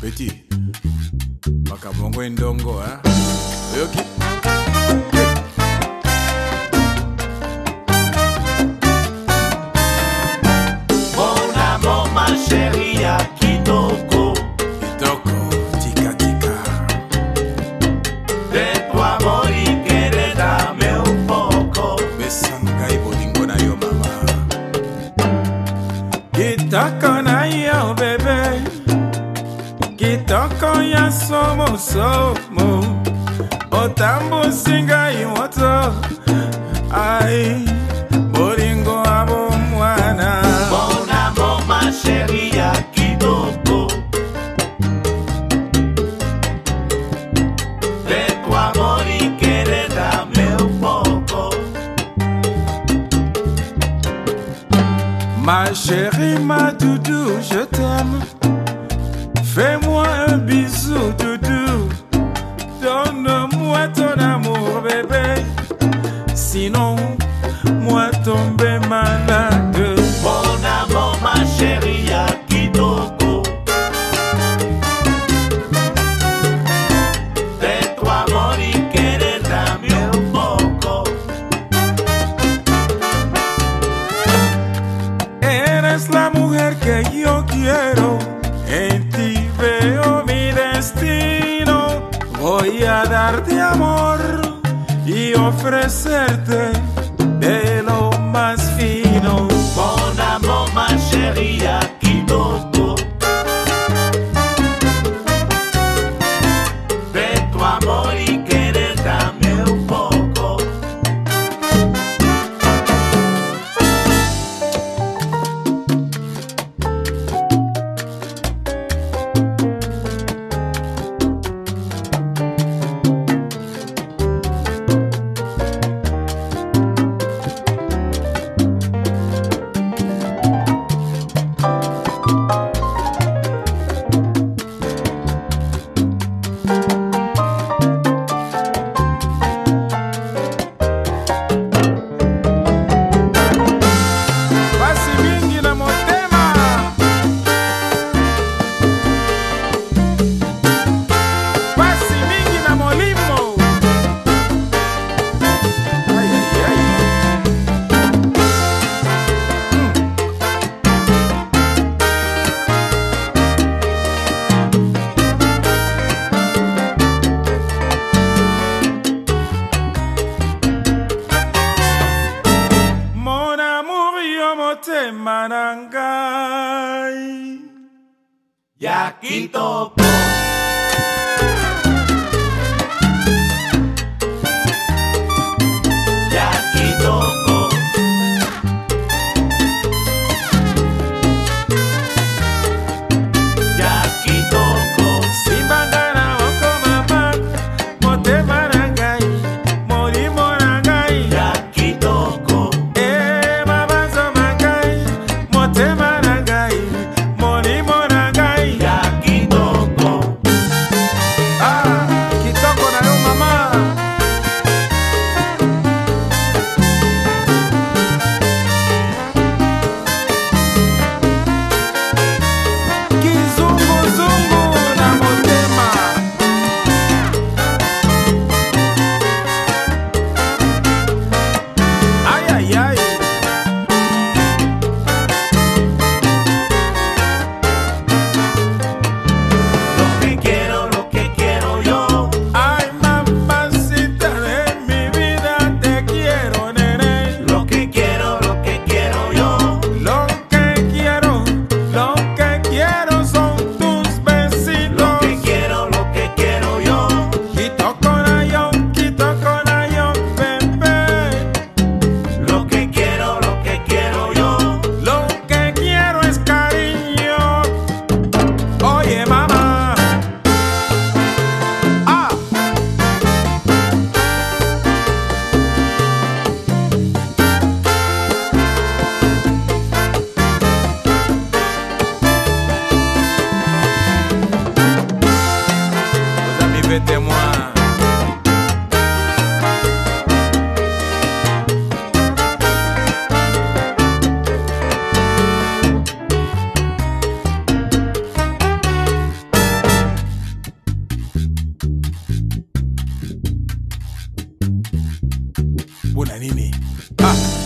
Petit. Makabongo endongo, hein? Eh? Oyoki. Mon amour, ma chérie, à Kitoko. Kitoko, tika tika. De tu amor y querer dame un poco. Besa ngai bolingo na yo mama. Kitoko na yo bebe Kitoko ya somo o Otambo singa iwoto Ai bolingo Boringo abo mwana chérie, aqui sheria kidoko Peco amor e querer dar meu pouco Ma chérie, ma doudou, je t'aime. Fais-moi Sinon, moi tomber malade Mon amour, ma chérie, à Kitoko. De tu amor y querer dame un poco. Eres la mujer que yo quiero, en ti veo mi destino. Voy a darte amor oferecer-te ngai Ya Kitoko. buena nini. Ah.